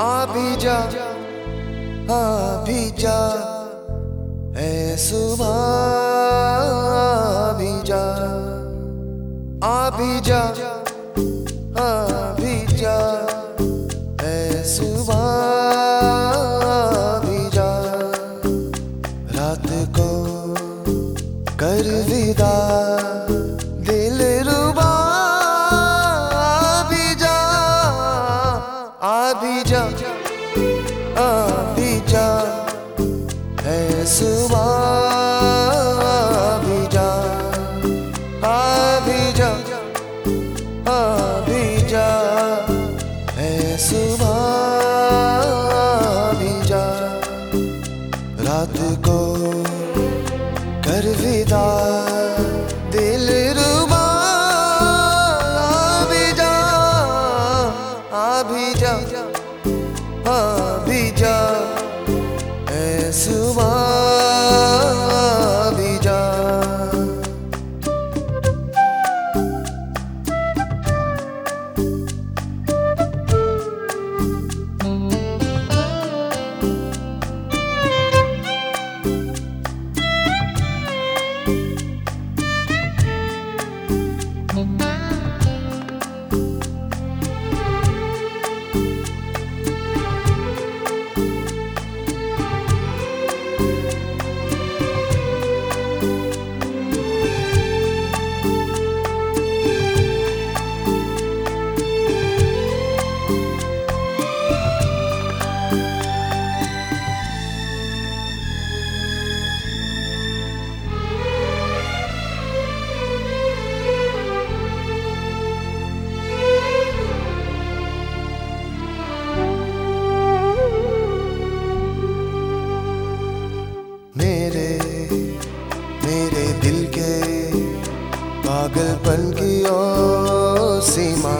आ भी जा आ भी जा, ऐ सुबह भी जा। आ भी जा आ भी जा, ऐ सुबह भी जा। रात को कर विदा। आ भी जा है सुबह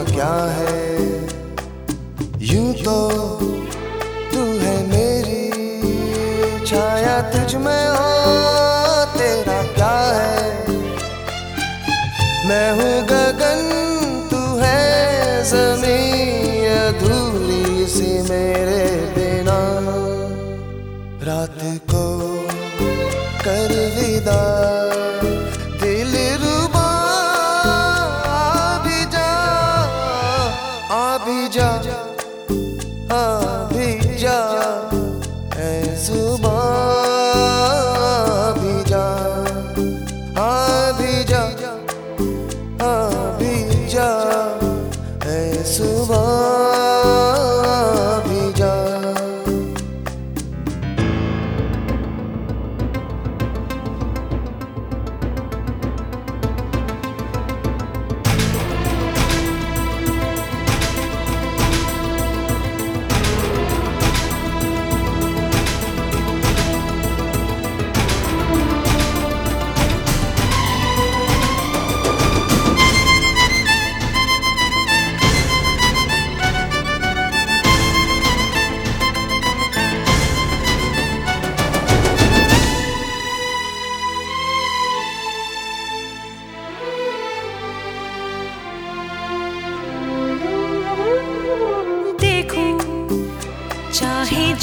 क्या है? यूँ तो तू है मेरी छाया, तुझ में ओ तेरा क्या है? मैं हूँ गगन, तू है ज़मीन अधूरी सी मेरे बिना। रात को कर विदा। सुबह भी जा आ भी जा आ भी जा है सुबह।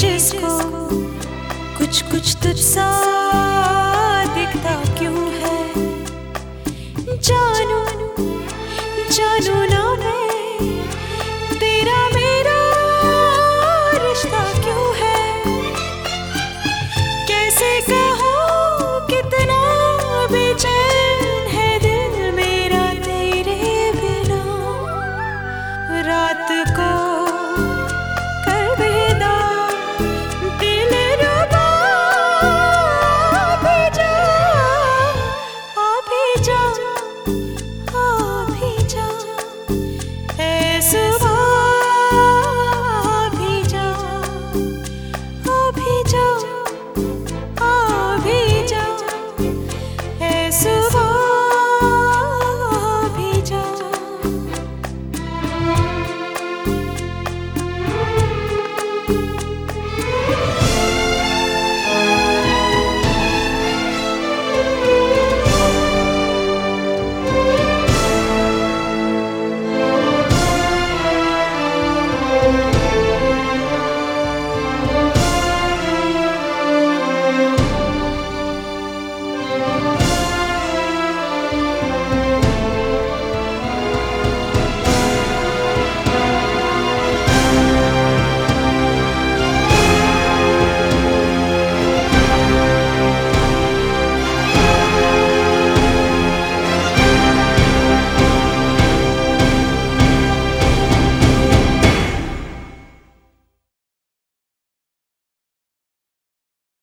जिसको कुछ कुछ तुझसा दिखता क्यों है? जानू Super.